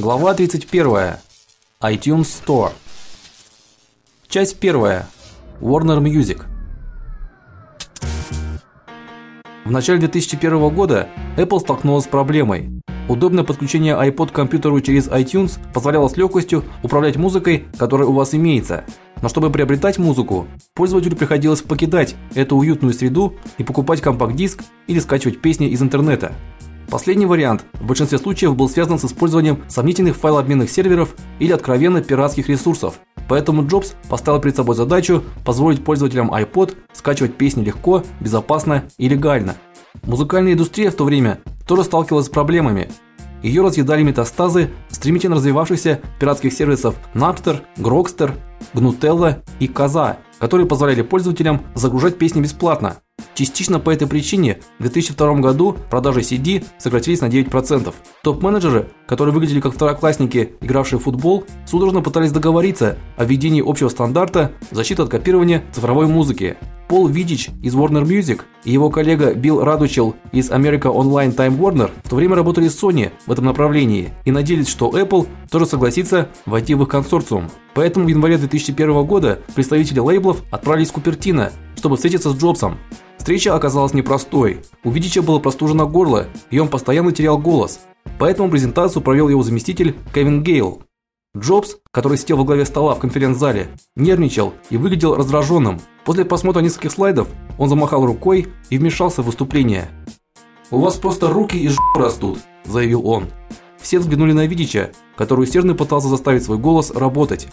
Глава 31. iTunes Store. Часть 1. Warner Music. В начале 2001 года Apple столкнулась с проблемой. Удобное подключение iPod к компьютеру через iTunes позволяло с легкостью управлять музыкой, которая у вас имеется. Но чтобы приобретать музыку, пользователю приходилось покидать эту уютную среду и покупать компакт-диск или скачивать песни из интернета. Последний вариант в большинстве случаев был связан с использованием сомнительных файлообменных серверов или откровенно пиратских ресурсов. Поэтому Джобс поставил перед собой задачу позволить пользователям iPod скачивать песни легко, безопасно и легально. Музыкальная индустрия в то время тоже сталкивалась с проблемами. Ее разъедали метастазы стремительно развивавшихся пиратских сервисов Napster, Grokster, Gnutella и Kazaa, которые позволяли пользователям загружать песни бесплатно. Частично по этой причине в 2002 году продажи CD сократились на 9%. Топ-менеджеры, которые выглядели как второклассники, игравшие в футбол, судорожно пытались договориться о введении общего стандарта защиты от копирования цифровой музыки. Пол Видич из Warner Music и его коллега Билл Радучел из America Online Time Warner в то время работали с Sony в этом направлении и надеялись, что Apple тоже согласится войти в их консорциум. Поэтому в январе 2001 года представители лейблов отправились в Купертино, чтобы встретиться с Джобсом. Встреча оказалась непростой. У Видича было простужено горло, и он постоянно терял голос. Поэтому презентацию провел его заместитель Кевин Гейл. Джобс, который сидел во главе стола в конференц-зале, нервничал и выглядел раздраженным. После просмотра нескольких слайдов он замахал рукой и вмешался в выступление. "У вас просто руки и жопа растут", заявил он. Все взглянули на Видича, который усердно пытался заставить свой голос работать.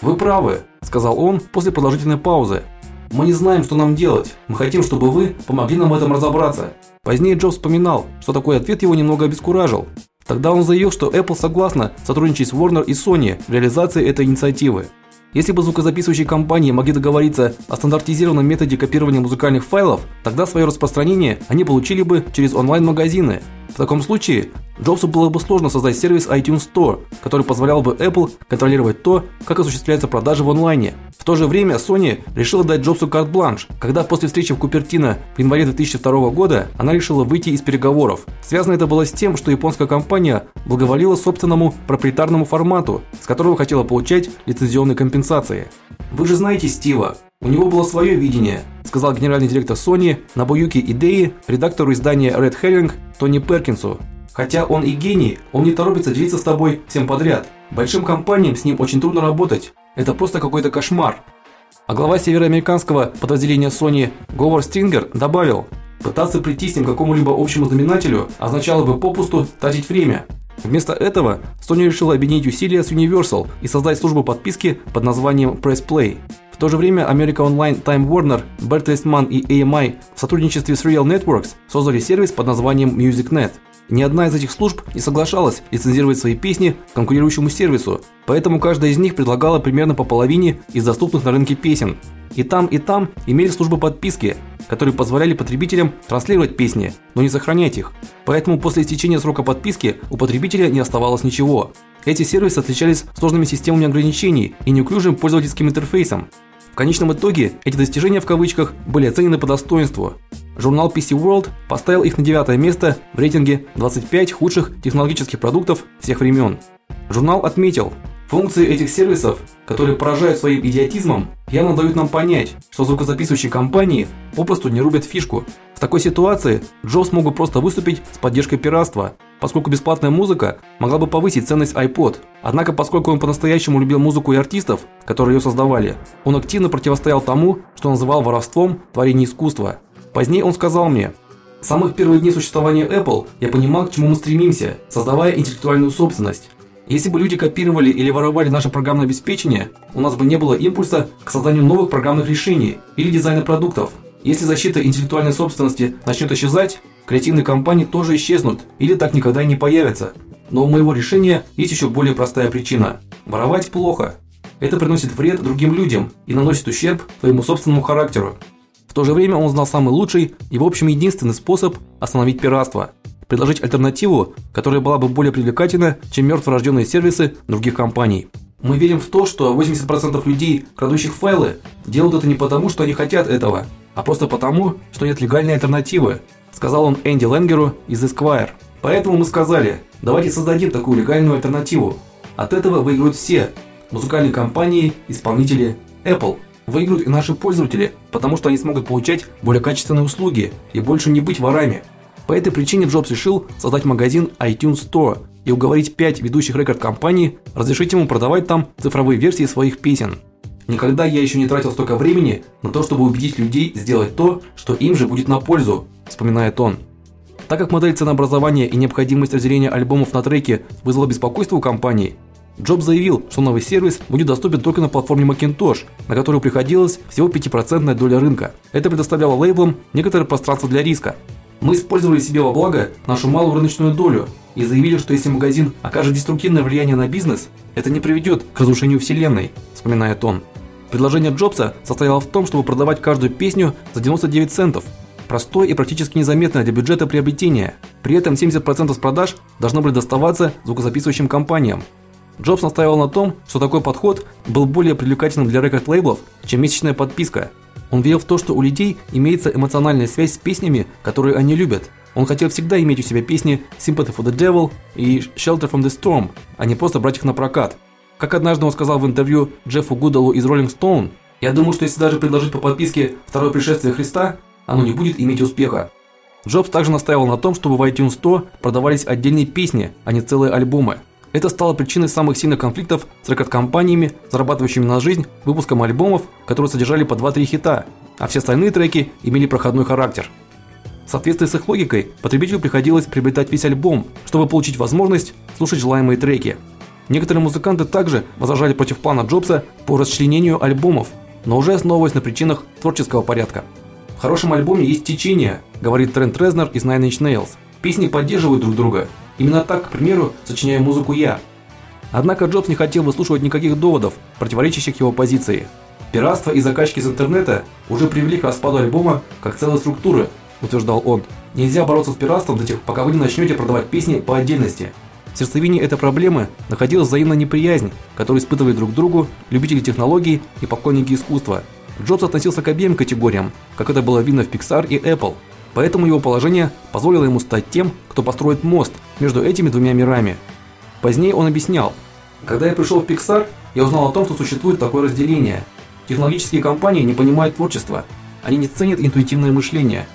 "Вы правы", сказал он после продолжительной паузы. Мы не знаем, что нам делать. Мы хотим, чтобы вы помогли нам в этом разобраться. Позднее Джобс вспоминал, что такой ответ его немного обескуражил. Тогда он заявил, что Apple согласна сотрудничать с Warner и Sony в реализации этой инициативы. Если бы звукозаписывающие компании могли договориться о стандартизированном методе копирования музыкальных файлов, тогда свое распространение они получили бы через онлайн-магазины. В таком случае Джобсу было бы сложно создать сервис iTunes Store, который позволял бы Apple контролировать то, как осуществляются продажи в онлайне. В то же время Sony решила дать Джобсу карт-бланш, когда после встречи в Купертино в январе 2002 года она решила выйти из переговоров. Связано это было с тем, что японская компания благоволила собственному проприетарному формату, с которого хотела получать лицензионные компенсации. Вы же знаете Стива. У него было свое видение, сказал генеральный директор Sony Набуюки Идеи редактору издания Red Herring Тони Перкинсу. Хотя он и гений, он не торопится делиться с тобой всем подряд. Большим компаниям с ним очень трудно работать. Это просто какой-то кошмар. А глава североамериканского подразделения Sony Говард Стрингер добавил: "Пытаться прийти с ним к какому-либо общему знаменателю означало бы попусту тратить время. Вместо этого Sony решила объединить усилия с Universal и создать службу подписки под названием Press Play. В то же время America Online Time Warner, Bertelsmann и AMI в сотрудничестве с Real Networks создали сервис под названием MusicNet. Ни одна из этих служб не соглашалась лицензировать свои песни конкурирующему сервису, поэтому каждая из них предлагала примерно по половине из доступных на рынке песен. И там, и там имели службы подписки, которые позволяли потребителям транслировать песни, но не сохранять их. Поэтому после истечения срока подписки у потребителя не оставалось ничего. Эти сервисы отличались сложными системами ограничений и неуклюжим пользовательским интерфейсом. В конечном итоге эти достижения в кавычках были оценены по достоинству. Журнал PC World поставил их на девятое место в рейтинге 25 худших технологических продуктов всех времен. Журнал отметил, функции этих сервисов, которые поражают своим идиотизмом, явно дают нам понять, что звукозаписывающие компании попросту не рубят фишку. В такой ситуации Джобс мог бы просто выступить с поддержкой пиратства, поскольку бесплатная музыка могла бы повысить ценность iPod. Однако, поскольку он по-настоящему любил музыку и артистов, которые ее создавали, он активно противостоял тому, что называл воровством творения искусства. Позднее он сказал мне: "С самых первых дней существования Apple я понимал, к чему мы стремимся, создавая интеллектуальную собственность. Если бы люди копировали или воровали наше программное обеспечение, у нас бы не было импульса к созданию новых программных решений или дизайна продуктов. Если защита интеллектуальной собственности начнет исчезать, креативные компании тоже исчезнут или так никогда и не появятся. Но у моего решения есть еще более простая причина. Воровать плохо. Это приносит вред другим людям и наносит ущерб твоему собственному характеру. В то же время он знал самый лучший и в общем единственный способ остановить пиратство предложить альтернативу, которая была бы более привлекательна, чем мертворожденные сервисы других компаний. Мы верим в то, что 80% людей, крадущих файлы, делают это не потому, что они хотят этого, а просто потому, что нет легальной альтернативы, сказал он Энди Ленгеру из Esquire. Поэтому мы сказали: давайте создадим такую легальную альтернативу. От этого выиграют все: музыкальные компании, исполнители, Apple. Выиграют и наши пользователи, потому что они смогут получать более качественные услуги и больше не быть ворами. По этой причине Джобс решил создать магазин iTunes Store и уговорить пять ведущих рекорд-компаний разрешить ему продавать там цифровые версии своих песен. Никогда я еще не тратил столько времени на то, чтобы убедить людей сделать то, что им же будет на пользу, вспоминает он. Так как модель ценообразования и необходимость разделения альбомов на треки вызвала беспокойство у компании, Джобс заявил, что новый сервис будет доступен только на платформе Macintosh, на которую приходилась всего 5% доля рынка. Это предоставляло лейблам некоторое пространство для риска. Мы использовали себе во благо нашу малую рыночную долю и заявили, что если магазин окажет деструктивное влияние на бизнес, это не приведет к разрушению вселенной, вспоминает он. Предложение Джобса состояло в том, чтобы продавать каждую песню за 99 центов. Простое и практически незаметное для бюджета приобретение. При этом 70% с продаж должно были доставаться звукозаписывающим компаниям. Джобс настаивал на том, что такой подход был более привлекательным для рекорд-лейблов, чем месячная подписка. Он верил в то, что у людей имеется эмоциональная связь с песнями, которые они любят. Он хотел всегда иметь у себя песни Sympathy for the Devil и Shelter from the Storm, а не просто брать их на прокат. Как однажды он сказал в интервью Джеффу Гудалу из Rolling Stone: "Я думаю, что если даже предложить по подписке Второе пришествие Христа, оно не будет иметь успеха". Джобс также настаивал на том, чтобы в iTunes 100 продавались отдельные песни, а не целые альбомы. Это стало причиной самых сильных конфликтов с рекорд-компаниями, зарабатывающими на жизнь выпуском альбомов, которые содержали по 2-3 хита, а все остальные треки имели проходной характер. В соответствии с их логикой, потребителю приходилось приобретать весь альбом, чтобы получить возможность слушать желаемые треки. Некоторые музыканты также возражали против плана Джобса по расчленению альбомов, но уже основываясь на причинах творческого порядка. В хорошем альбоме есть течение, говорит Трент Резнер из Nine Inch Nails. Песни поддерживают друг друга, Именно так, к примеру, сочиняю музыку я. Однако Джобс не хотел выслушивать никаких доводов, противоречащих его позиции. Пиратство и закачки из интернета уже привели к распаду альбома как целой структуры, утверждал он. Нельзя бороться с пиратством до тех, пока вы не начнете продавать песни по отдельности. В сердцевине этой проблемы находилась взаимная неприязнь, которую испытывали друг другу любители технологий и поклонники искусства. Джобс относился к обеим категориям, как это было видно в Pixar и Apple. Поэтому его положение позволило ему стать тем, кто построит мост между этими двумя мирами. Позднее он объяснял: "Когда я пришел в Pixar, я узнал о том, что существует такое разделение. Технологические компании не понимают творчества, они не ценят интуитивное мышление.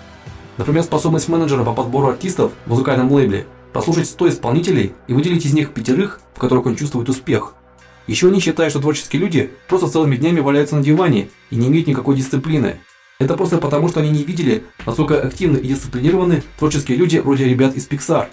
Например, способность менеджера по подбору артистов в музыкальном лейбле послушать 100 исполнителей и выделить из них пятерых, в которых он чувствует успех. Еще они считают, что творческие люди просто целыми днями валяются на диване и не имеют никакой дисциплины. Это просто потому, что они не видели, насколько активны и дисциплинированы творческие люди вроде ребят из Pixar.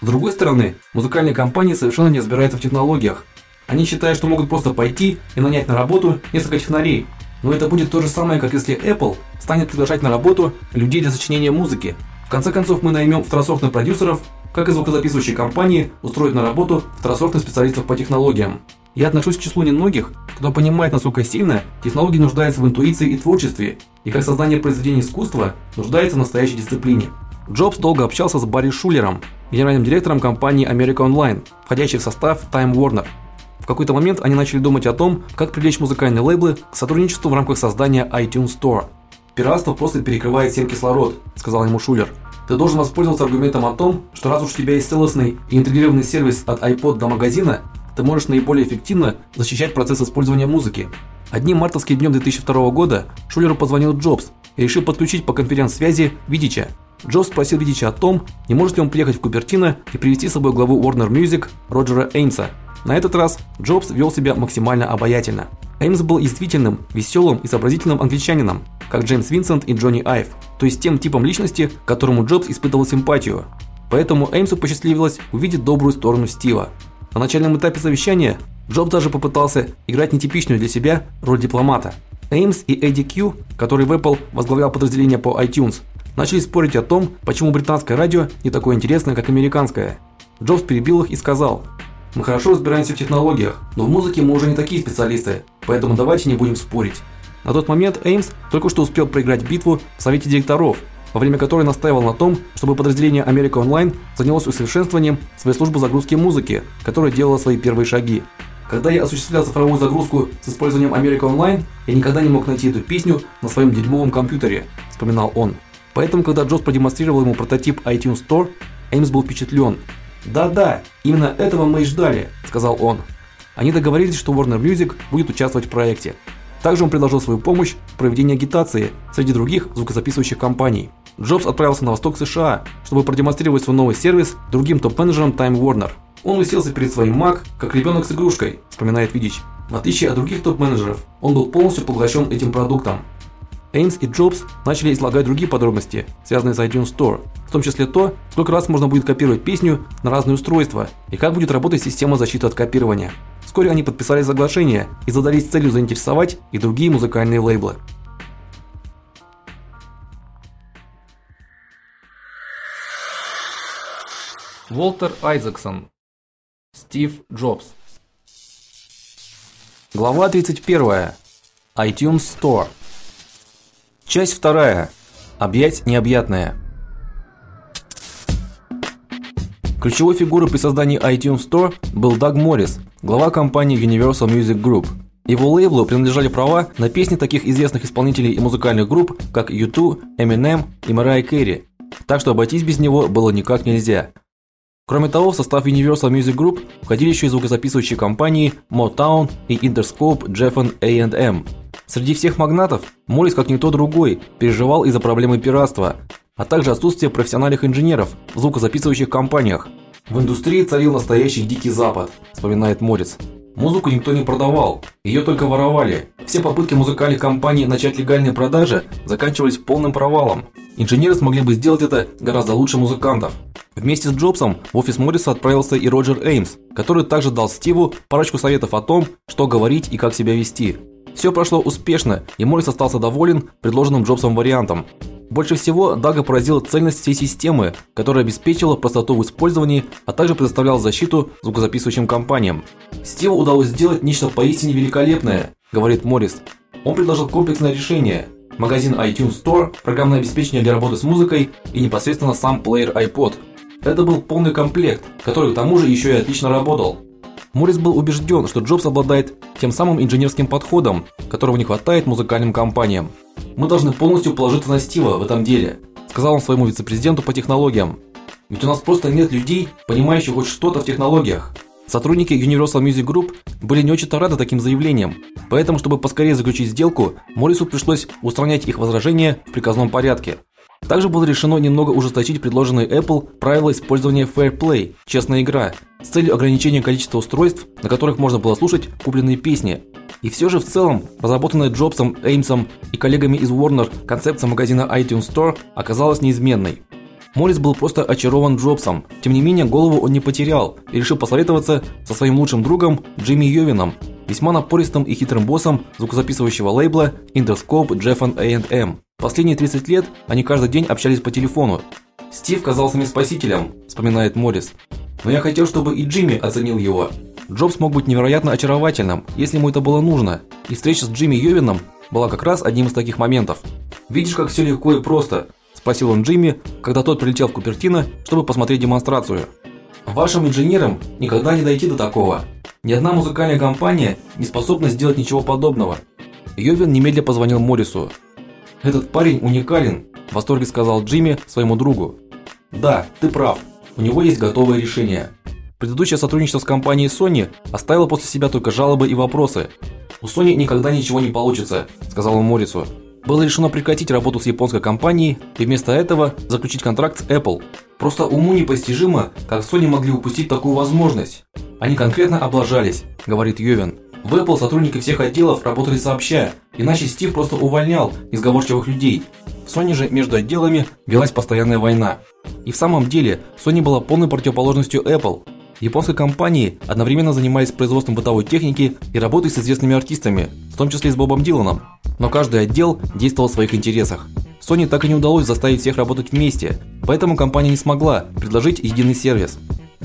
С другой стороны, музыкальные компании совершенно не разбираются в технологиях. Они считают, что могут просто пойти и нанять на работу несколько технарей. Но это будет то же самое, как если Apple станет приглашать на работу людей для сочинения музыки. В конце концов, мы наймем второсортных продюсеров, как и звукозаписывающие компании устроят на работу второсортных специалистов по технологиям. Я отношусь к числу немногих, кто понимает, насколько сильно технологии нуждаются в интуиции и творчестве, и как создание произведений искусства нуждается в настоящей дисциплине. Джобс долго общался с Барри Шулером, генеральным директором компании America Online, входящей в состав Time Warner. В какой-то момент они начали думать о том, как привлечь музыкальные лейблы к сотрудничеству в рамках создания iTunes Store. Пиратство просто перекрывает всем кислород, сказал ему Шулер. Ты должен воспользоваться аргументом о том, что раз уж у тебя есть целостный и интегрированный сервис от iPod до магазина, ты можешь наиболее эффективно защищать процесс использования музыки. Одним мартовским днем 2002 года Шулеру позвонил Джобс и решил подключить по конференц-связи Видича. Джобс спросил Видича о том, не может ли он приехать в Купертино и привести с собой главу Warner Music Роджера Эймса. На этот раз Джобс вел себя максимально обаятельно. Эймс был действительным, веселым и сообразительным англичанином, как Джеймс Винсент и Джонни Айв, то есть тем типом личности, которому Джобс испытывал симпатию. Поэтому Эймсу посчастливилось увидеть добрую сторону Стива. На начальном этапе совещания Джобс даже попытался играть нетипичную для себя роль дипломата. Эймс и Эдди Кью, который в Apple возглавлял подразделение по iTunes, начали спорить о том, почему британское радио не такое интересное, как американское. Джобс перебил их и сказал: "Мы хорошо разбираемся в технологиях, но в музыке мы уже не такие специалисты, поэтому давайте не будем спорить". На тот момент Эймс только что успел проиграть битву в совете директоров во время которой настаивал на том, чтобы подразделение Америка Онлайн занялось усовершенствованием своей службы загрузки музыки, которая делала свои первые шаги. Когда я осуществлял цифровую загрузку с использованием Америка Онлайн, я никогда не мог найти эту песню на своем дерьмовом компьютере, вспоминал он. Поэтому, когда Джобс продемонстрировал ему прототип iTunes Store, Эймс был впечатлен. "Да-да, именно этого мы и ждали", сказал он. Они договорились, что Warner Music будет участвовать в проекте. Также он предложил свою помощь в проведении агитации среди других звукозаписывающих компаний. Джобс отправился на восток США, чтобы продемонстрировать свой новый сервис другим топ-менеджерам Time Warner. Он уселся перед своим Mac, как ребенок с игрушкой, вспоминает Видич. В отличие от других топ-менеджеров, он был полностью поглощен этим продуктом. Эймс и Джобс начали излагать другие подробности, связанные с iTunes Store, в том числе то, сколько раз можно будет копировать песню на разные устройства и как будет работать система защиты от копирования. Вскоре они подписали соглашение и задались целью заинтересовать и другие музыкальные лейблы. Волтер Айзексон. Стив Джобс. Глава 31. iTunes Store. Часть вторая. Объять необъятное. Ключевой фигурой при создании iTunes Store был Даг Моррис, глава компании Universal Music Group. Его лейблу принадлежали права на песни таких известных исполнителей и музыкальных групп, как U2, Eminem и Mariah Carey. Так что обойтись без него было никак нельзя. Кроме того, в состав Universal Music Group входили еще и звукозаписывающие компании Motown и Interscope Geffen A&M. Среди всех магнатов Моррис, как никто другой, переживал из-за проблемы пиратства, а также отсутствия профессиональных инженеров в звукозаписывающих компаниях. В индустрии царил настоящий дикий запад, вспоминает Моррис. Музыку никто не продавал, ее только воровали. Все попытки музыкальных компаний начать легальные продажи заканчивались полным провалом. Инженеры смогли бы сделать это гораздо лучше музыкантов. Вместе с Джобсом в офис Морриса отправился и Роджер Эймс, который также дал Стиву парочку советов о том, что говорить и как себя вести. Все прошло успешно, и Моррис остался доволен предложенным Джобсом вариантом. Больше всего Дага поразила цельность всей системы, которая обеспечила простоту в использовании, а также предоставляла защиту звукозаписывающим компаниям. Стиву удалось сделать нечто поистине великолепное, говорит Моррис. Он предложил комплексное решение: магазин iTunes Store, программное обеспечение для работы с музыкой и непосредственно сам плеер iPod. Это был полный комплект, который к тому же еще и отлично работал. Моррис был убежден, что Джобс обладает тем самым инженерским подходом, которого не хватает музыкальным компаниям. Мы должны полностью положиться на Стива в этом деле, сказал он своему вице-президенту по технологиям. Ведь у нас просто нет людей, понимающих хоть что-то в технологиях. Сотрудники Universal Music Group были не очень рады таким заявлениям, поэтому, чтобы поскорее заключить сделку, Моррису пришлось устранять их возражения в приказном порядке. Также было решено немного ужесточить предложенные Apple правила использования Fair Play, честная игра, с целью ограничения количества устройств, на которых можно было слушать купленные песни. И все же в целом, разработанная Джобсом, Эймсом и коллегами из Warner концепция магазина iTunes Store оказалась неизменной. Моррис был просто очарован Джобсом. Тем не менее, голову он не потерял и решил посоветоваться со своим лучшим другом Джимми Йовином, весьма напористым и хитрым боссом звукозаписывающего лейбла Interscope Jeffen A&M. Последние 30 лет они каждый день общались по телефону. Стив казался мне спасителем, вспоминает Моррис. Но я хотел, чтобы и Джимми оценил его. Джобс мог быть невероятно очаровательным, если ему это было нужно, и встреча с Джимми Йовином была как раз одним из таких моментов. Видишь, как все легко и просто, спросил он Джимми, когда тот прилетел в Купертино, чтобы посмотреть демонстрацию. Вашим инженерам никогда не дойти до такого. Ни одна музыкальная компания не способна сделать ничего подобного. Йовин немедленно позвонил Моррису. Этот парень уникален, в восторге сказал Джимми своему другу. Да, ты прав. У него есть готовое решение. Предыдущее сотрудничество с компанией Sony оставило после себя только жалобы и вопросы. У Sony никогда ничего не получится, сказал он Моррису. Было решено прекратить работу с японской компанией и вместо этого заключить контракт с Apple. Просто уму непостижимо, как Sony могли упустить такую возможность. Они конкретно облажались, говорит Йовен. В Apple сотрудники всех отделов работали сообща, иначе Стив просто увольнял изговорчивых людей. В Sony же между отделами велась постоянная война. И в самом деле, Sony была полной противоположностью Apple. Японские компании одновременно занимались производством бытовой техники и работой с известными артистами, в том числе и с Бобом Диланом. Но каждый отдел действовал в своих интересах. Sony так и не удалось заставить всех работать вместе, поэтому компания не смогла предложить единый сервис.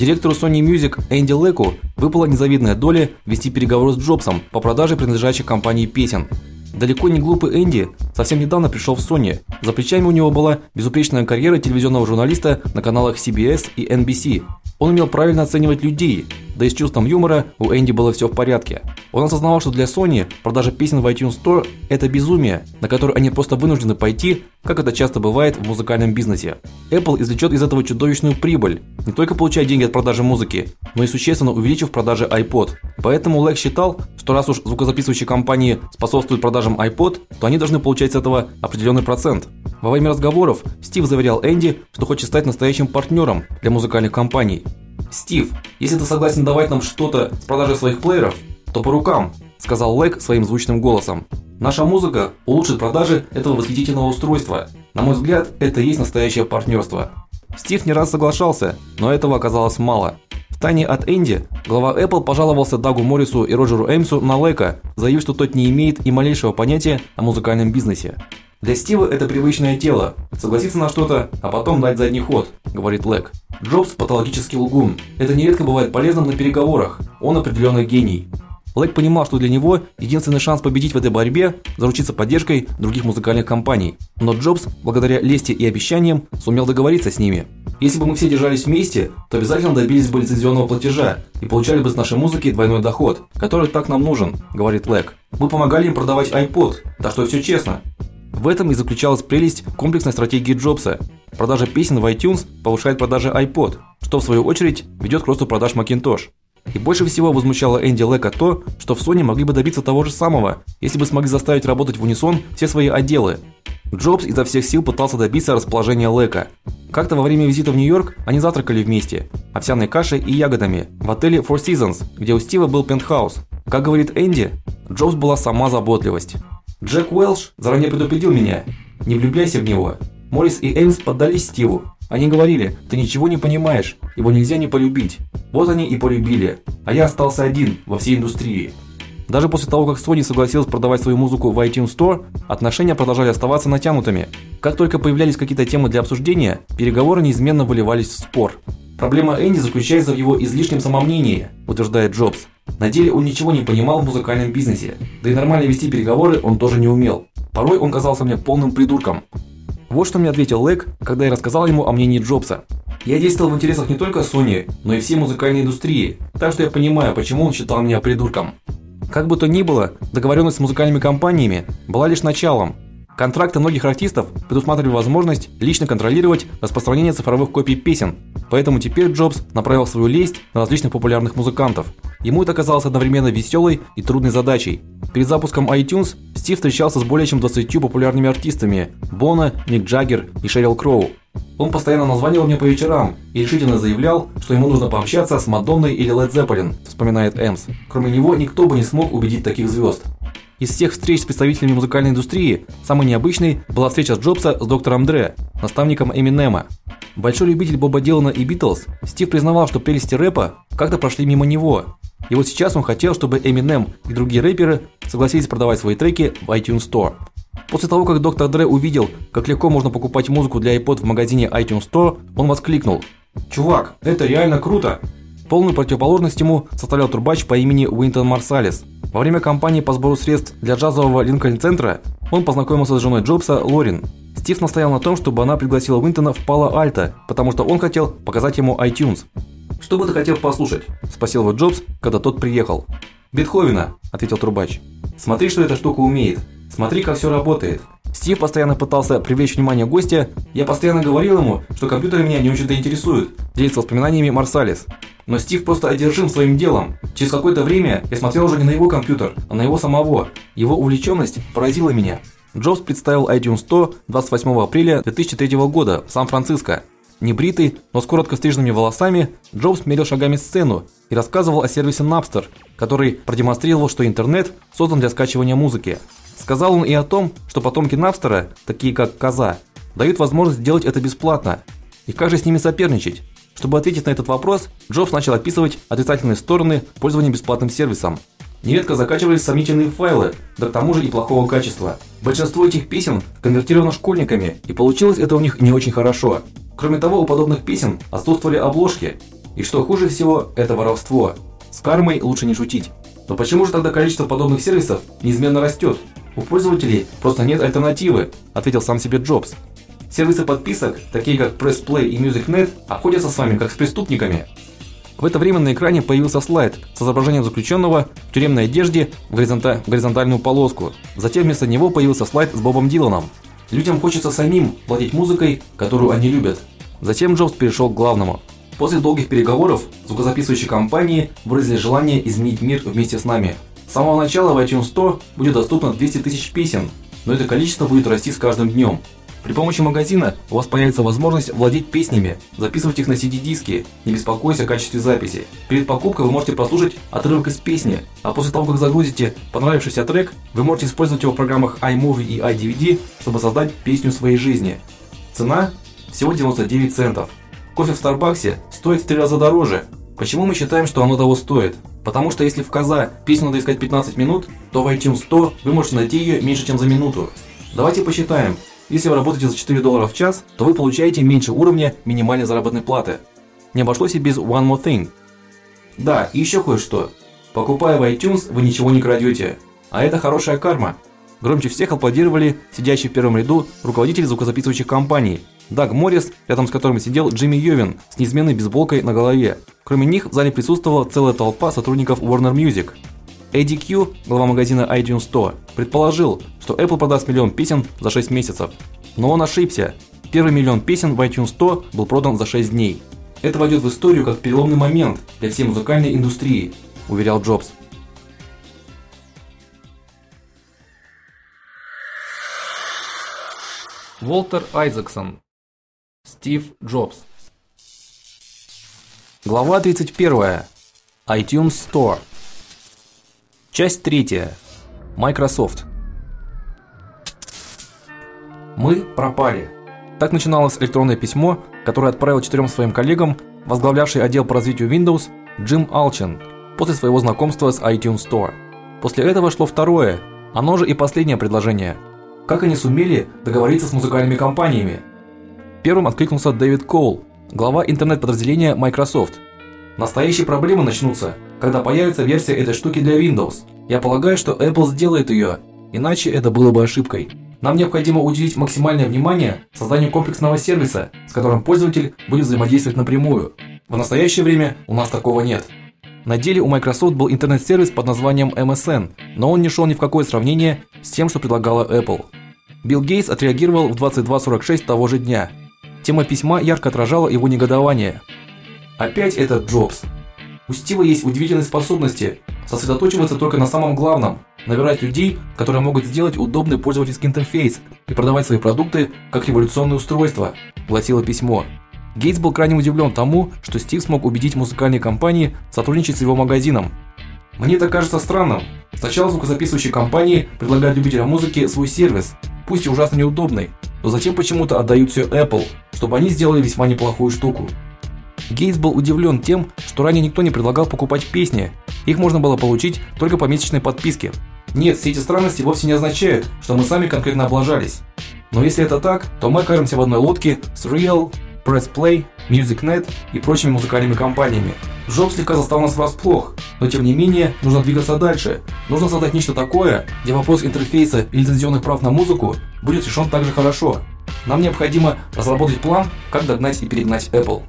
Директору Sony Music Энди Леку выпала незавидная доля вести переговоры с Джобсом по продаже принадлежащих компании песен. Далеко не глупый Энди совсем недавно пришел в Sony. За плечами у него была безупречная карьера телевизионного журналиста на каналах CBS и NBC. Он умел правильно оценивать людей, да и с чувством юмора у Энди было все в порядке. Он осознавал, что для Sony продажа песен в iTunes Store это безумие, на которое они просто вынуждены пойти, как это часто бывает в музыкальном бизнесе. Apple извлечет из этого чудовищную прибыль, не только получая деньги от продажи музыки, но и существенно увеличив продажи iPod. Поэтому Лэг считал, что раз уж звукозаписывающие компании способствуют продажам iPod, то они должны получать с этого определенный процент. Во время разговоров Стив заверял Энди, что хочет стать настоящим партнером для музыкальных компаний. Стив, если ты согласен давать нам что-то с продажи своих плееров, то по рукам, сказал Лэг своим звучным голосом. Наша музыка улучшит продажи этого восхитительного устройства. На мой взгляд, это и есть настоящее партнерство. Стив не раз соглашался, но этого оказалось мало. В тайне от Энди глава Apple пожаловался Дагу Моррису и Роджеру Эймсу на Лэка, заявив, что тот не имеет и малейшего понятия о музыкальном бизнесе. Для Стива это привычное дело согласиться на что-то, а потом дать задний ход, говорит Лэг. Джобс патологический лгун. Это нередко бывает полезным на переговорах. Он определенный гений. Лэг понимал, что для него единственный шанс победить в этой борьбе заручиться поддержкой других музыкальных компаний. Но Джобс, благодаря лести и обещаниям, сумел договориться с ними. Если бы мы все держались вместе, то обязательно добились бы лицензионного платежа и получали бы с нашей музыки двойной доход, который так нам нужен, говорит Лэг. Мы помогали им продавать iPod, так что все честно. В этом и заключалась прелесть комплексной стратегии Джобса. Продажа песен в iTunes повышает продажи iPod, что в свою очередь ведет к росту продаж Macintosh. И больше всего возмущало Энди Лека то, что в Sony могли бы добиться того же самого, если бы смогли заставить работать в унисон все свои отделы. Джобс изо всех сил пытался добиться расположения Лека. Как-то во время визита в Нью-Йорк они завтракали вместе, овсяной кашей и ягодами, в отеле Four Seasons, где у Стива был пентхаус. Как говорит Энди, Джобс была сама заботливость. Джек Уэлш заранее предупредил меня: "Не влюбляйся в него". Моррис и Эймс поддались Стиву. Они говорили: "Ты ничего не понимаешь, его нельзя не полюбить". Вот они и полюбили. А я остался один во всей индустрии. Даже после того, как Sony согласилась продавать свою музыку в iTunes Store, отношения продолжали оставаться натянутыми. Как только появлялись какие-то темы для обсуждения, переговоры неизменно выливались в спор. Проблема Энди заключается в его излишнем самомнении, утверждает Джобс. На деле он ничего не понимал в музыкальном бизнесе, да и нормально вести переговоры он тоже не умел. Порой он казался мне полным придурком. Вот что мне ответил Лэг, когда я рассказал ему о мнении Джобса. Я действовал в интересах не только Sony, но и всей музыкальной индустрии, так что я понимаю, почему он считал меня придурком. Как бы то ни было, договоренность с музыкальными компаниями была лишь началом. Контракты многих артистов предусматривали возможность лично контролировать распространение цифровых копий песен. Поэтому теперь Джобс направил свою лесть на различных популярных музыкантов. Ему это казалось одновременно веселой и трудной задачей. Перед запуском iTunes Стив встречался с более чем 20 популярными артистами: Бона, Мик Джаггер и Шерил Кроу. Он постоянно названивал мне по вечерам и решительно заявлял, что ему нужно пообщаться с Мадонной или Led Zeppelin, вспоминает Эмс. Кроме него никто бы не смог убедить таких звезд. Из всех встреч с представителями музыкальной индустрии самой необычной была встреча Джобса с доктором Дре, наставником Эминема. Большой любитель Боба Дилана и Битлз, Стив признавал, что прелести рэпа как-то прошли мимо него. И вот сейчас он хотел, чтобы Eminem и другие рэперы согласились продавать свои треки в iTunes Store. После того, как доктор Дре увидел, как легко можно покупать музыку для iPod в магазине iTunes Store, он воскликнул: "Чувак, это реально круто!" Полную противоположность ему составлял трубач по имени Уинтон Марсалис. Во время кампании по сбору средств для джазового Линкольн-центра он познакомился с женой Джобса, Лорин. Стив настоял на том, чтобы она пригласила Уинтона в Пало Альто, потому что он хотел показать ему iTunes. Что бы ты хотел послушать? спросил его Джобс, когда тот приехал. Бетховена, ответил трубач. Смотри, что эта штука умеет. Смотри, как все работает. Стив постоянно пытался привлечь внимание гостя. Я постоянно говорил ему, что компьютеры меня не очень-то интересуют. Делится воспоминаниями Марсалис. Но Стив просто одержим своим делом. Через какое-то время я смотрел уже не на его компьютер, а на его самого. Его увлеченность поразила меня. Джобс представил iTunes 100 28 апреля 2003 года в Сан-Франциско. Небритый, но с коротко стриженными волосами, Джобс мерил шагами сцену и рассказывал о сервисе Napster, который продемонстрировал, что интернет создан для скачивания музыки. Сказал он и о том, что потомки Napster, такие как Коза, дают возможность делать это бесплатно. И как же с ними соперничать? Чтобы ответить на этот вопрос, Джобс начал описывать отрицательные стороны пользования бесплатным сервисом. Нередко закачивались сомнительные файлы, да к тому же и плохого качества. Большинство этих песен конвертировано школьниками, и получилось это у них не очень хорошо. Кроме того, у подобных песен отсутствовали обложки. И что хуже всего, это воровство. С кармой лучше не шутить. Но почему же тогда количество подобных сервисов неизменно растет? У пользователей просто нет альтернативы, ответил сам себе Джобс. Сервисы подписок, такие как PressPlay и MusicNet, обходятся с вами как с преступниками. В это время на экране появился слайд с изображением заключенного в тюремной одежде в, горизонта... горизонтальную полоску. Затем вместо него появился слайд с Бобом Диланом. Людям хочется самим владеть музыкой, которую они любят. Затем Джобс перешел к главному. После долгих переговоров звукозаписывающие компании выразили желание изменить мир вместе с нами. С самого начала в iTunes Store будет доступно 200 тысяч песен, но это количество будет расти с каждым днем. При помощи магазина у вас появится возможность владеть песнями, записывать их на CD-диски, не беспокоясь о качестве записи. Перед покупкой вы можете послушать отрывок из песни, а после того, как загрузите понравившийся трек, вы можете использовать его в программах iMovie и iDVD, чтобы создать песню своей жизни. Цена всего 99 центов. Кофе в Старбаксе стоит в три раза дороже. Почему мы считаем, что оно того стоит? Потому что если в Каза песню надо искать 15 минут, то в iTunes 100 вы можете найти ее меньше, чем за минуту. Давайте посчитаем. Если вы работаете за 4 доллара в час, то вы получаете меньше уровня минимальной заработной платы. Не обошлось и без One More Thing. Да, и еще кое-что. Покупая в iTunes, вы ничего не крадете. А это хорошая карма. Громче всех аплодировали сидящий в первом ряду руководитель звукозаписывающих компаний. Даг Моррис, рядом с которым сидел Джимми Йовин с неизменной бейсболкой на голове. Кроме них в зале присутствовала целая толпа сотрудников Warner Music. Эдди Кью, глава магазина iTunes Store, предположил, что Apple продаст миллион песен за 6 месяцев. Но он ошибся. Первый миллион песен в iTunes Store был продан за 6 дней. Это войдет в историю как переломный момент для всей музыкальной индустрии, уверял Джобс. Волтер Айзексон. Стив Джобс. Глава 31. iTunes Store. Часть третья. Microsoft. Мы пропали. Так начиналось электронное письмо, которое отправил четырем своим коллегам, возглавлявший отдел по развитию Windows Джим Алчен после своего знакомства с iTunes Store. После этого шло второе, оно же и последнее предложение. Как они сумели договориться с музыкальными компаниями? Первым откликнулся Дэвид Коул, глава интернет-подразделения Microsoft. Настоящие проблемы начнутся, когда появится версия этой штуки для Windows. Я полагаю, что Apple сделает ее, иначе это было бы ошибкой. Нам необходимо уделить максимальное внимание созданию комплексного сервиса, с которым пользователь будет взаимодействовать напрямую. В настоящее время у нас такого нет. На деле у Microsoft был интернет-сервис под названием MSN, но он не шел ни в какое сравнение с тем, что предлагала Apple. Билл Гейтс отреагировал в 22:46 того же дня. Тема письма ярко отражала его негодование. Опять этот Джобс. У Стива есть удивительные способности сосредоточиваться только на самом главном набирать людей, которые могут сделать удобный пользовательский интерфейс и продавать свои продукты как революционное устройство, гласило письмо. Гейтс был крайне удивлен тому, что Стив смог убедить музыкальные компании сотрудничать с его магазином. Мне это кажется странным. Сначала звукозаписывающие компании предлагают любителям музыки свой сервис, пусть и ужасно неудобный, но затем почему-то отдают все Apple, чтобы они сделали весьма неплохую штуку. Гейтс был удивлен тем, что ранее никто не предлагал покупать песни. Их можно было получить только по месячной подписке. Нет, все эти странности вовсе не означают, что мы сами конкретно облажались. Но если это так, то мы окажемся в одной лодке с Real, Press Play, MusicNet и прочими музыкальными компаниями. Джобс слегка застал нас врасплох, но тем не менее нужно двигаться дальше. Нужно создать нечто такое, где вопрос интерфейса и лицензионных прав на музыку будет решен так же хорошо. Нам необходимо разработать план, как догнать и перегнать Apple.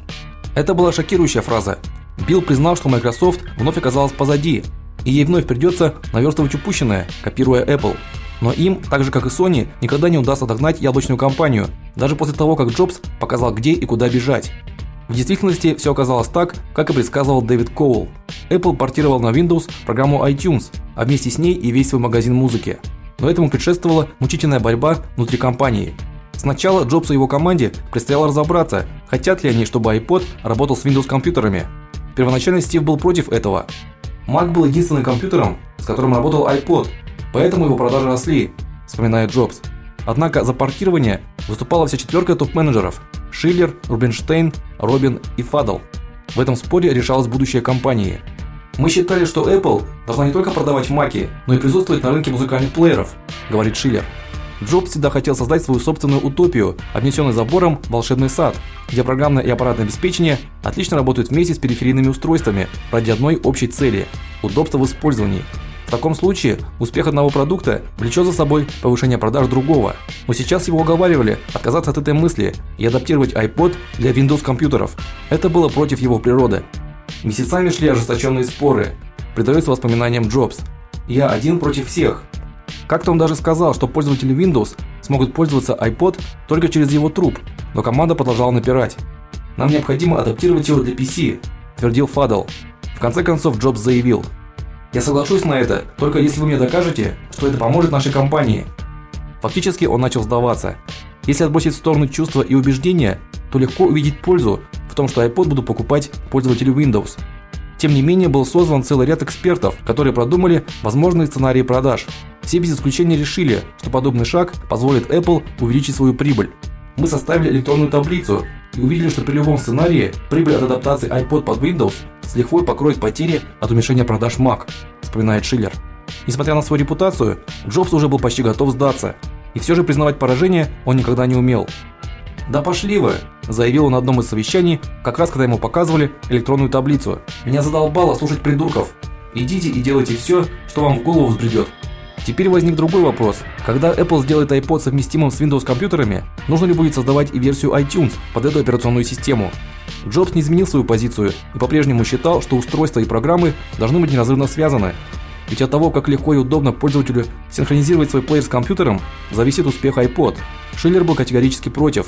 Это была шокирующая фраза. Билл признал, что Microsoft вновь оказалась позади, и ей вновь придется наверстывать упущенное, копируя Apple. Но им, так же как и Sony, никогда не удастся догнать яблочную компанию, даже после того, как Джобс показал, где и куда бежать. В действительности все оказалось так, как и предсказывал Дэвид Коул. Apple портировал на Windows программу iTunes, а вместе с ней и весь свой магазин музыки. Но этому предшествовала мучительная борьба внутри компании. Сначала Джобсу и его команде предстояло разобраться, хотят ли они, чтобы iPod работал с Windows компьютерами. Первоначально Стив был против этого. Mac был единственным компьютером, с которым работал iPod, поэтому его продажи росли, вспоминает Джобс. Однако за портирование выступала вся четверка топ-менеджеров: Шиллер, Рубинштейн, Робин и Фадл. В этом споре решалось будущее компании. Мы считали, что Apple должна не только продавать маки, но и присутствовать на рынке музыкальных плееров, говорит Шиллер. Джобс всегда хотел создать свою собственную утопию, обнесенный забором волшебный сад, где программное и аппаратное обеспечение отлично работают вместе с периферийными устройствами ради одной общей цели удобства в использовании. Таком случае успех одного продукта влечет за собой повышение продаж другого. Но сейчас его уговаривали отказаться от этой мысли и адаптировать iPod для Windows компьютеров. Это было против его природы. Месяцами шли ожесточенные споры. Предается воспоминаниям Джобс. Я один против всех. Как-то он даже сказал, что пользователи Windows смогут пользоваться iPod только через его труп, но команда продолжала напирать. Нам необходимо адаптировать его для PC, твердил Фадл. В конце концов Джобс заявил: "Я соглашусь на это, только если вы мне докажете, что это поможет нашей компании". Фактически он начал сдаваться. Если отбросить в сторону чувства и убеждения, то легко увидеть пользу в том, что iPod будут покупать пользователи Windows. Тем не менее, был создан целый ряд экспертов, которые продумали возможные сценарии продаж. Все без исключения решили, что подобный шаг позволит Apple увеличить свою прибыль. Мы составили электронную таблицу и увидели, что при любом сценарии прибыль от адаптации iPod под Windows с лихвой покроет потери от уменьшения продаж Mac, вспоминает Шиллер. Несмотря на свою репутацию, Джобс уже был почти готов сдаться, и все же признавать поражение он никогда не умел. "Да пошли вы", заявил он на одном из совещаний, как раз когда ему показывали электронную таблицу. "Меня задолбало слушать придурков. Идите и делайте все, что вам в голову взбредет. Теперь возник другой вопрос. Когда Apple сделает iPod совместимым с Windows компьютерами, нужно ли будет создавать и версию iTunes под эту операционную систему? Джобс не изменил свою позицию и по-прежнему считал, что устройства и программы должны быть неразрывно связаны. Ведь от того, как легко и удобно пользователю синхронизировать свой плеер с компьютером, зависит успех iPod. Шиллер был категорически против.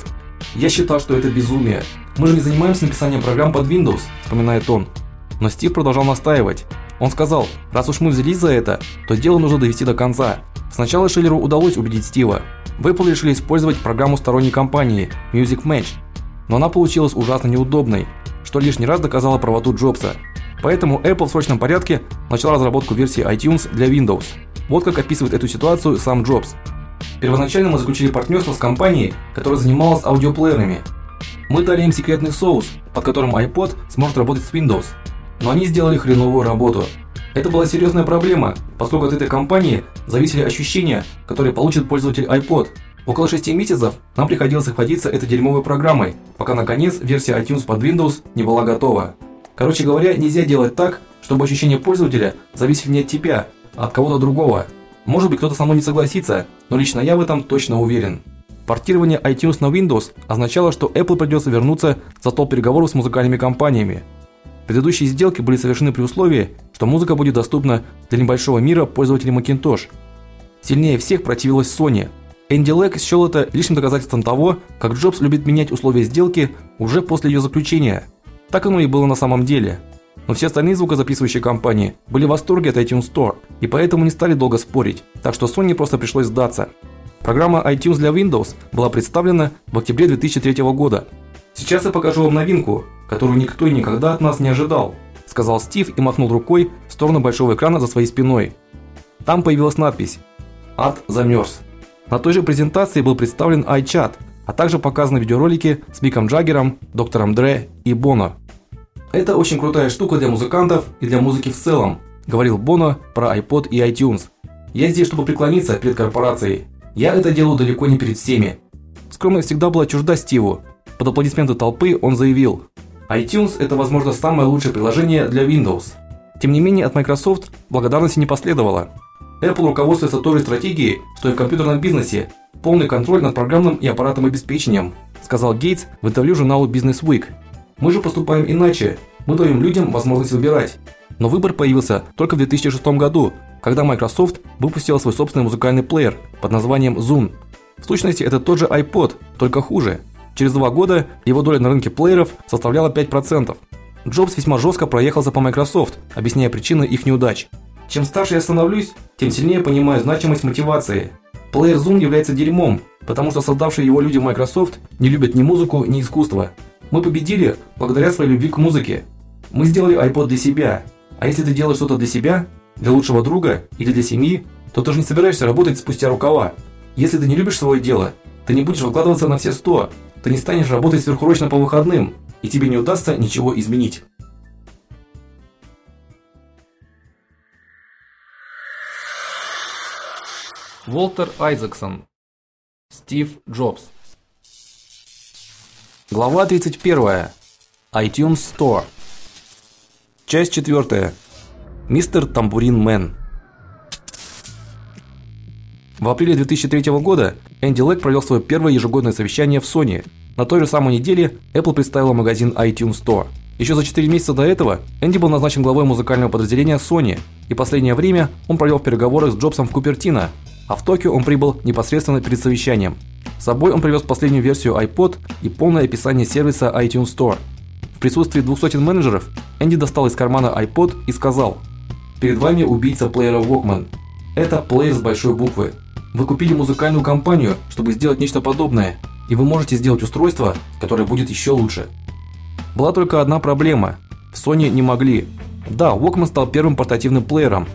Я считал, что это безумие. Мы же не занимаемся написанием программ под Windows, вспоминает он. Но Стив продолжал настаивать. Он сказал: "Раз уж мы взялись за это, то дело нужно довести до конца". Сначала Шиллеру удалось убедить Стива. В Apple решили использовать программу сторонней компании Music Match, но она получилась ужасно неудобной, что лишний раз доказало правоту Джобса. Поэтому Apple в срочном порядке начала разработку версии iTunes для Windows. Вот как описывает эту ситуацию сам Джобс. Первоначально мы заключили партнерство с компанией, которая занималась аудиоплеерами. Мы дали им секретный соус, под которым iPod сможет работать с Windows но они сделали хреновую работу. Это была серьезная проблема, поскольку от этой компании зависели ощущения, которые получит пользователь iPod. Около 6 месяцев нам приходилось охватиться этой дерьмовой программой, пока наконец версия iTunes под Windows не была готова. Короче говоря, нельзя делать так, чтобы ощущения пользователя зависели не от тебя, а от кого-то другого. Может быть, кто-то со мной не согласится, но лично я в этом точно уверен. Портирование iTunes на Windows означало, что Apple придется вернуться за стол переговоров с музыкальными компаниями. Предыдущие сделки были совершены при условии, что музыка будет доступна для небольшого мира пользователей Macintosh. Сильнее всех противилась Sony. Энди Лэг счел это лишним доказательством того, как Джобс любит менять условия сделки уже после ее заключения. Так оно и было на самом деле. Но все остальные звукозаписывающие компании были в восторге от iTunes Store, и поэтому не стали долго спорить. Так что Sony просто пришлось сдаться. Программа iTunes для Windows была представлена в октябре 2003 года. Сейчас я покажу вам новинку, которую никто и никогда от нас не ожидал, сказал Стив и махнул рукой в сторону большого экрана за своей спиной. Там появилась надпись: "Ад замерз". На той же презентации был представлен iChat, а также показаны видеоролики с Миком Джаггером, доктором Дре и Боно. Это очень крутая штука для музыкантов и для музыки в целом, говорил Боно про iPod и iTunes. Я здесь, чтобы преклониться перед корпорацией. Я это делаю далеко не перед всеми. Скромность всегда была чужда Стиву. Под аплодисменты толпы он заявил: iTunes это, возможно, самое лучшее приложение для Windows. Тем не менее, от Microsoft благодарности не последовало. Apple руководствуется той же стратегией, что и в компьютерном бизнесе полный контроль над программным и аппаратным обеспечением, сказал Гейтс в интервью журналу Business Week. Мы же поступаем иначе. Мы даем людям возможность выбирать. Но выбор появился только в 2006 году, когда Microsoft выпустила свой собственный музыкальный плеер под названием Zune. В сущности, это тот же iPod, только хуже. Через два года его доля на рынке плееров составляла 5%. Джобс весьма жестко проехался по Microsoft, объясняя причины их неудач. Чем старше я становлюсь, тем сильнее понимаю значимость мотивации. Плеер Zoom является дерьмом, потому что создавшие его люди в Microsoft не любят ни музыку, ни искусство. Мы победили благодаря своей любви к музыке. Мы сделали iPod для себя. А если ты делаешь что-то для себя, для лучшего друга или для семьи, то ты же не собираешься работать спустя рукава. Если ты не любишь свое дело, ты не будешь выкладываться на все сто, ты не станешь работать сверхурочно по выходным, и тебе не удастся ничего изменить. Волтер Айзексон. Стив Джобс. Глава 31. iTunes Store. Часть 4. Мистер Тамбурин Мэн. В апреле 2003 года Энди Лэг провел свое первое ежегодное совещание в Sony. На той же самой неделе Apple представила магазин iTunes Store. Еще за 4 месяца до этого Энди был назначен главой музыкального подразделения Sony, и последнее время он провел в переговорах с Джобсом в Купертино, а в Токио он прибыл непосредственно перед совещанием. С собой он привез последнюю версию iPod и полное описание сервиса iTunes Store. В присутствии двух сотен менеджеров Энди достал из кармана iPod и сказал: "Перед вами убийца плеера Walkman. Это плеер с большой буквы. Вы купили музыкальную компанию, чтобы сделать нечто подобное, и вы можете сделать устройство, которое будет еще лучше". Была только одна проблема. В Sony не могли. Да, Walkman стал первым портативным плеером.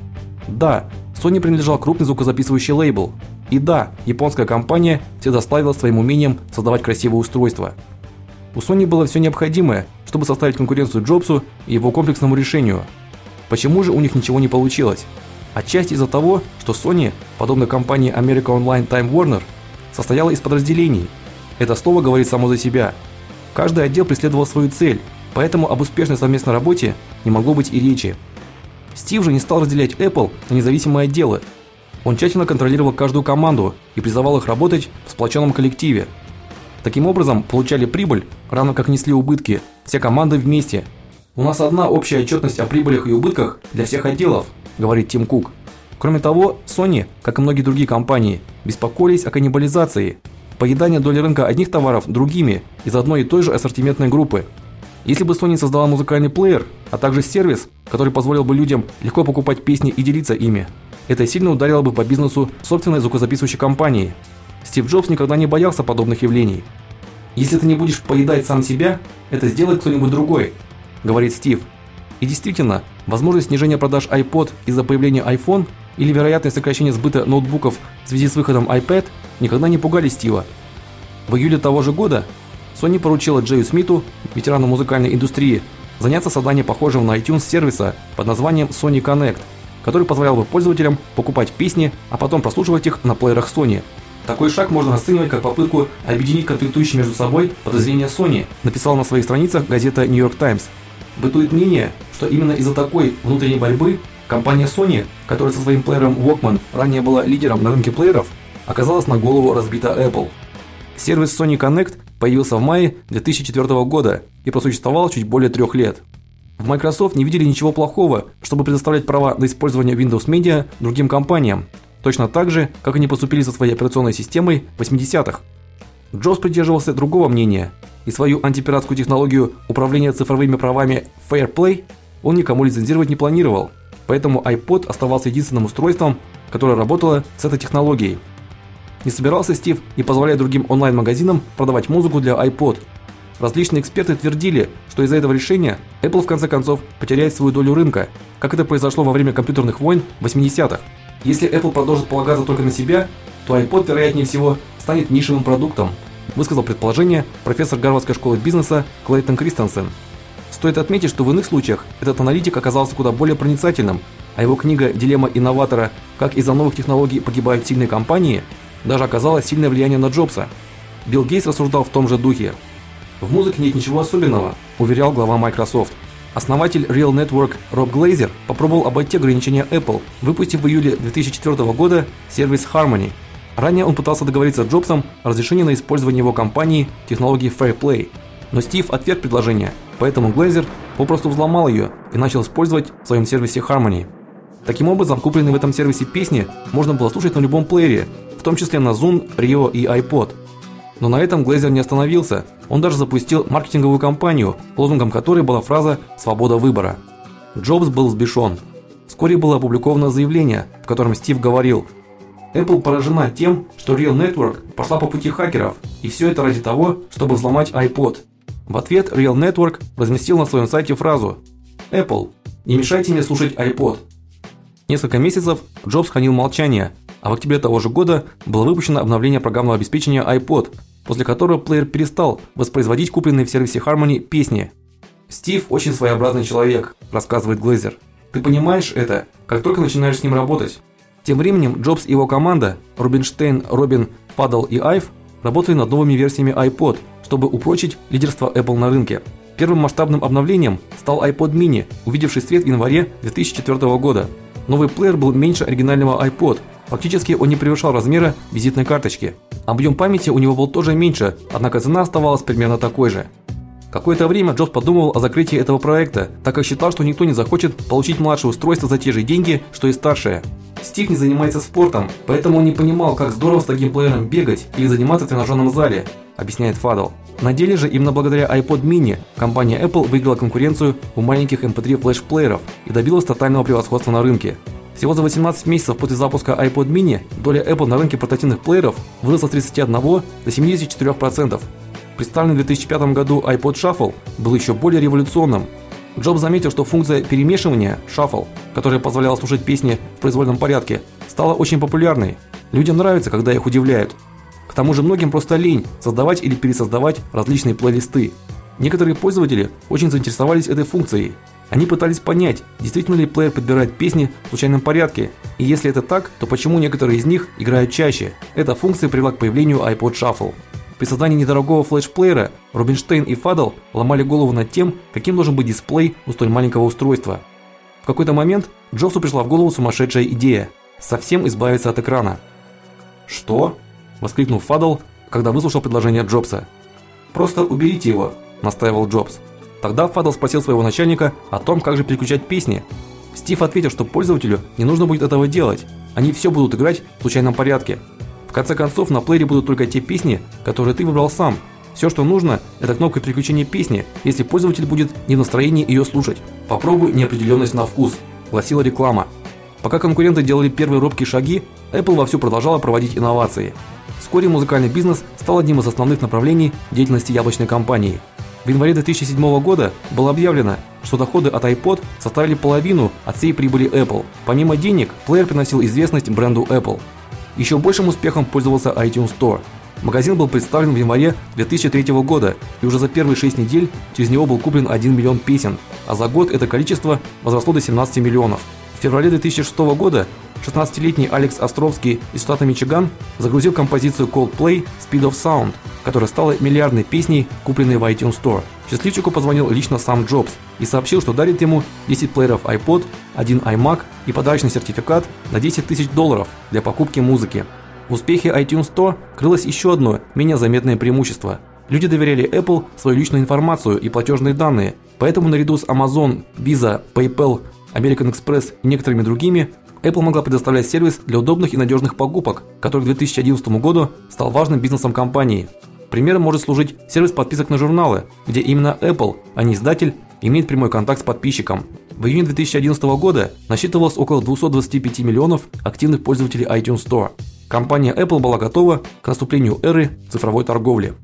Да, Sony принадлежал крупный звукозаписывающий лейбл. И да, японская компания всегда славилась своим умением создавать красивые устройства. У Sony было все необходимое, чтобы составить конкуренцию Джобсу и его комплексному решению. Почему же у них ничего не получилось? Отчасти из-за того, что Sony, подобно компании America Online Time Warner, состояла из подразделений. Это слово говорит само за себя. Каждый отдел преследовал свою цель, поэтому об успешной совместной работе не могло быть и речи. Стив же не стал разделять Apple на независимые отделы. Он тщательно контролировал каждую команду и призывал их работать в сплоченном коллективе. Таким образом, получали прибыль, равно как несли убытки, все команды вместе. У нас одна общая отчетность о прибылях и убытках для всех отделов, говорит Тим Кук. Кроме того, Sony, как и многие другие компании, беспокоились о каннибализации поедание доли рынка одних товаров другими из одной и той же ассортиментной группы. Если бы Sony создала музыкальный плеер, а также сервис, который позволил бы людям легко покупать песни и делиться ими, это сильно ударило бы по бизнесу собственной звукозаписывающей компании. Стив Джобс никогда не боялся подобных явлений. Если ты не будешь поедать сам себя, это сделает кто-нибудь другой, говорит Стив. И действительно, возможность снижения продаж iPod из-за появления iPhone или вероятность сокращения сбыта ноутбуков в связи с выходом iPad никогда не пугали Стива. В июле того же года Sony поручила Джею Смиту, ветерану музыкальной индустрии, заняться созданием похожего на iTunes сервиса под названием Sony Connect, который позволял бы пользователям покупать песни, а потом прослушивать их на плеерах Sony. Такой шаг можно расценивать как попытку объединить конфликтующие между собой подразделения Sony, написала на своих страницах газета New York Times. Бытует мнение, что именно из-за такой внутренней борьбы компания Sony, которая со своим плеером Walkman ранее была лидером на рынке плееров, оказалась на голову разбита Apple. Сервис Sony Connect появился в мае 2004 года и просуществовал чуть более трех лет. В Microsoft не видели ничего плохого, чтобы предоставлять права на использование Windows Media другим компаниям, точно так же, как они поступили со своей операционной системой в 80-х. Джобс придерживался другого мнения, и свою антипиратскую технологию управления цифровыми правами Fair Play он никому лицензировать не планировал. Поэтому iPod оставался единственным устройством, которое работало с этой технологией. Не собирался Стив и позволять другим онлайн-магазинам продавать музыку для iPod. Различные эксперты твердили, что из-за этого решения Apple в конце концов потеряет свою долю рынка, как это произошло во время компьютерных войн 80-х. Если Apple продолжит полагаться только на себя, то iPod вероятнее всего станет нишевым продуктом, высказал предположение профессор Гарвардской школы бизнеса Клейтон Кристенсен. Стоит отметить, что в иных случаях этот аналитик оказался куда более проницательным, а его книга Дилемма инноватора: Как из-за новых технологий погибают сильные компании даже оказала сильное влияние на Джобса. Билл Гейтс рассуждал в том же духе. В музыке нет ничего особенного, уверял глава Microsoft. Основатель Real Network Роб Глейзер попробовал обойти ограничения Apple, выпустив в июле 2004 года сервис Harmony. Ранее он пытался договориться с Джобсом о разрешении на использование его компании технологии Fair Play, но Стив отверг предложение, поэтому Глейзер попросту взломал ее и начал использовать в своем сервисе Harmony. Таким образом, купленные в этом сервисе песни можно было слушать на любом плеере, в том числе на Zune, Rio и iPod. Но на этом Глейзер не остановился. Он даже запустил маркетинговую кампанию, лозунгом которой была фраза «Свобода выбора». Джобс был взбешен. Вскоре было опубликовано заявление, в котором Стив говорил: Apple поражена тем, что Real Network пошла по пути хакеров, и все это ради того, чтобы взломать iPod. В ответ Real Network разместил на своем сайте фразу: Apple, не мешайте мне слушать iPod. Несколько месяцев Джобс хранил молчание, а в октябре того же года было выпущено обновление программного обеспечения iPod, после которого плеер перестал воспроизводить купленные в сервисе Harmony песни. Стив очень своеобразный человек, рассказывает Глейзер. Ты понимаешь это, как только начинаешь с ним работать. Тем временем Джобс и его команда, Рубинштейн, Робин, Падл и Айв, работали над новыми версиями iPod, чтобы упрочить лидерство Apple на рынке. Первым масштабным обновлением стал iPod mini, увидевший свет в январе 2004 года. Новый плеер был меньше оригинального iPod, Фактически он не превышал размера визитной карточки. Объем памяти у него был тоже меньше, однако цена оставалась примерно такой же. Какое-то время Джобс подумывал о закрытии этого проекта, так как считал, что никто не захочет получить младшее устройство за те же деньги, что и старшее. Стив не занимается спортом, поэтому он не понимал, как здорово с таким плеером бегать или заниматься в тренажерном зале, объясняет Фадл. На деле же именно благодаря iPod mini компания Apple выиграла конкуренцию у маленьких MP3 флеш-плееров и добилась тотального превосходства на рынке. Всего за 18 месяцев после запуска iPod mini доля Apple на рынке портативных плееров выросла с 31 до 74%. Представленный в 2005 году iPod Shuffle был еще более революционным. Джобс заметил, что функция перемешивания Shuffle, которая позволяла слушать песни в произвольном порядке, стала очень популярной. Людям нравится, когда их удивляют. К тому же многим просто лень создавать или пересоздавать различные плейлисты. Некоторые пользователи очень заинтересовались этой функцией. Они пытались понять, действительно ли плеер подбирает песни в случайном порядке, и если это так, то почему некоторые из них играют чаще. Эта функция привела к появлению iPod Shuffle. При создании недорогого флеш-плеера Рубинштейн и Фадл ломали голову над тем, каким должен быть дисплей у столь маленького устройства. В какой-то момент Джобсу пришла в голову сумасшедшая идея совсем избавиться от экрана. Что? воскликнул Фадл, когда выслушал предложение Джобса. Просто уберите его, настаивал Джобс. Тогда Фадл спросил своего начальника о том, как же переключать песни. Стив ответил, что пользователю не нужно будет этого делать. Они все будут играть в случайном порядке. В конце концов, на плеере будут только те песни, которые ты выбрал сам. Все, что нужно, это кнопка переключения песни, если пользователь будет не в настроении ее слушать. Попробуй неопределенность на вкус, гласила реклама. Пока конкуренты делали первые робкие шаги, Apple вовсю продолжала проводить инновации. Вскоре музыкальный бизнес стал одним из основных направлений деятельности яблочной компании. В январе 2007 года было объявлено, что доходы от iPod составили половину от всей прибыли Apple. Помимо денег, плеер приносил известность бренду Apple. Еще большим успехом пользовался iTunes Store. Магазин был представлен в январе 2003 года, и уже за первые 6 недель через него был куплен 1 миллион песен, а за год это количество возросло до 17 миллионов. Феврале 2006 года 16-летний Алекс Островский из штата Мичиган загрузил композицию Coldplay Speed of Sound, которая стала миллиардной песней, купленной в iTunes Store. Счастливчику позвонил лично сам Джобс и сообщил, что дарит ему 10 плееров iPod, один iMac и подарочный сертификат на 10 тысяч долларов для покупки музыки. В успехе iTunes Store крылось еще одно, менее заметное преимущество. Люди доверяли Apple свою личную информацию и платежные данные, поэтому наряду с Amazon, Visa, PayPal, American Express и некоторыми другими Apple могла предоставлять сервис для удобных и надежных покупок, который к 2011 году стал важным бизнесом компании. Примером может служить сервис подписок на журналы, где именно Apple, а не издатель, имеет прямой контакт с подписчиком. В июне 2011 года насчитывалось около 225 миллионов активных пользователей iTunes Store. Компания Apple была готова к наступлению эры цифровой торговли.